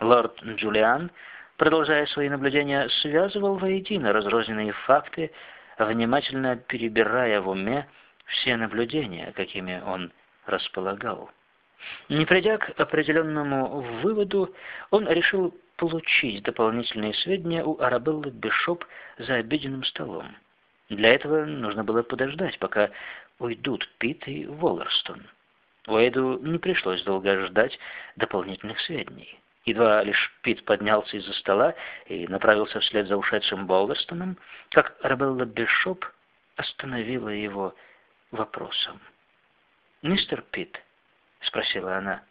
Лорд Джулиан, продолжая свои наблюдения, связывал воедино разрозненные факты, внимательно перебирая в уме все наблюдения, какими он располагал. Не придя к определенному выводу, он решил получить дополнительные сведения у Арабеллы Бишоп за обеденным столом. Для этого нужно было подождать, пока уйдут Пит и Воллерстон. Уэйду не пришлось долго ждать дополнительных сведений. Едва лишь Пит поднялся из-за стола и направился вслед за ушедшим Болверстоном, как Арабелла Бишоп остановила его вопросом. «Мистер Пит», — спросила она,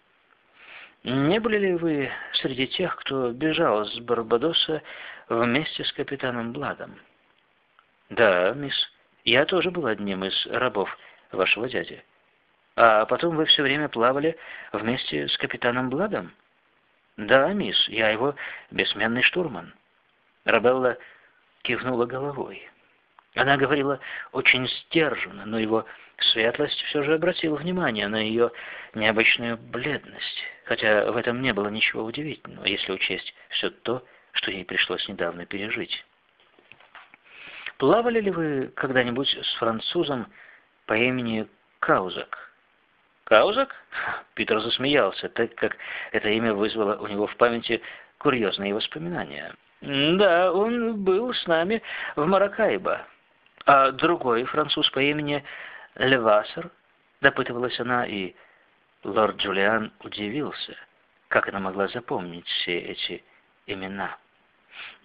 — «не были ли вы среди тех, кто бежал с Барбадоса вместе с капитаном Бладом?» «Да, мисс, я тоже был одним из рабов вашего дяди. А потом вы все время плавали вместе с капитаном Бладом?» «Да, мисс, я его бессменный штурман». Рабелла кивнула головой. Она говорила очень сдержанно, но его светлость все же обратила внимание на ее необычную бледность, хотя в этом не было ничего удивительного, если учесть все то, что ей пришлось недавно пережить. Плавали ли вы когда-нибудь с французом по имени Каузак? Каузак? Питер засмеялся, так как это имя вызвало у него в памяти курьезные воспоминания. Да, он был с нами в Маракайбо. А другой француз по имени Левассер, допытывалась она, и лорд Джулиан удивился, как она могла запомнить все эти имена.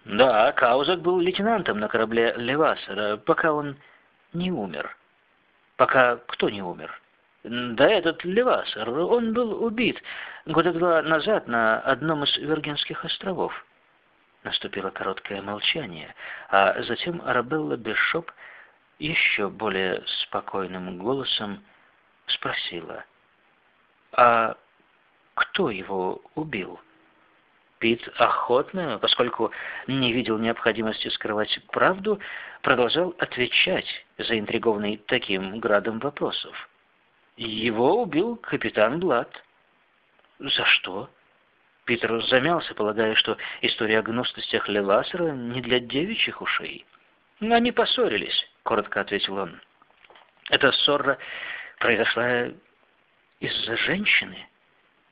Да, Каузак был лейтенантом на корабле Левассера, пока он не умер. Пока кто не умер? Да этот Левассер, он был убит года два назад на одном из Виргинских островов. Наступило короткое молчание, а затем Арабелла Бешоп еще более спокойным голосом спросила, «А кто его убил?» Пит охотно, поскольку не видел необходимости скрывать правду, продолжал отвечать, заинтригованный таким градом вопросов. Его убил капитан Блад. За что? Питер замялся, полагая, что история о гнусностях Левасера не для девичьих ушей. Они поссорились, коротко ответил он. Эта ссора произошла из-за женщины,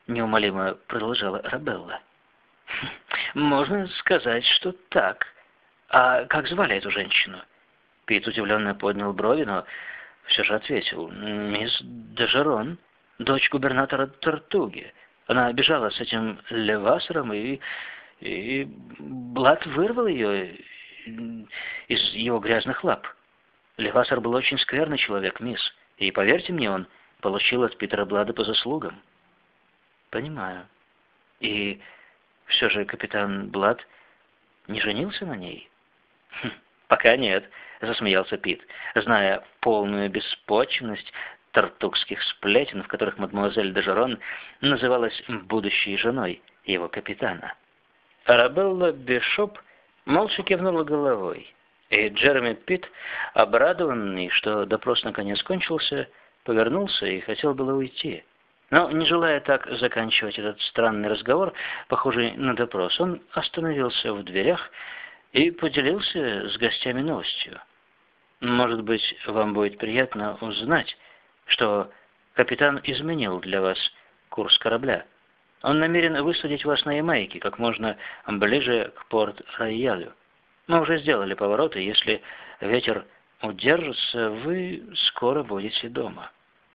неумолимо продолжала Рабелла. Можно сказать, что так. А как звали эту женщину? Пит удивленно поднял брови, но все же ответил. Мисс Дежерон, дочь губернатора Тартуги. Она бежала с этим Левасером, и, и Блад вырвал ее из его грязных лап. Левасер был очень скверный человек, мисс, и, поверьте мне, он получил от Питера Блада по заслугам. Понимаю. И все же капитан Блад не женился на ней? Хм, пока нет, засмеялся Пит, зная полную беспочвенность тартукских сплетен, в которых мадемуазель Дежерон называлась будущей женой его капитана. Арабелла Бешоп молча кивнула головой, и Джереми Пит, обрадованный, что допрос наконец кончился, повернулся и хотел было уйти. Но, не желая так заканчивать этот странный разговор, похожий на допрос, он остановился в дверях и поделился с гостями новостью. «Может быть, вам будет приятно узнать, что капитан изменил для вас курс корабля. Он намерен высадить вас на Ямайке как можно ближе к Порт-Роялю. Мы уже сделали повороты, если ветер удержится, вы скоро будете дома».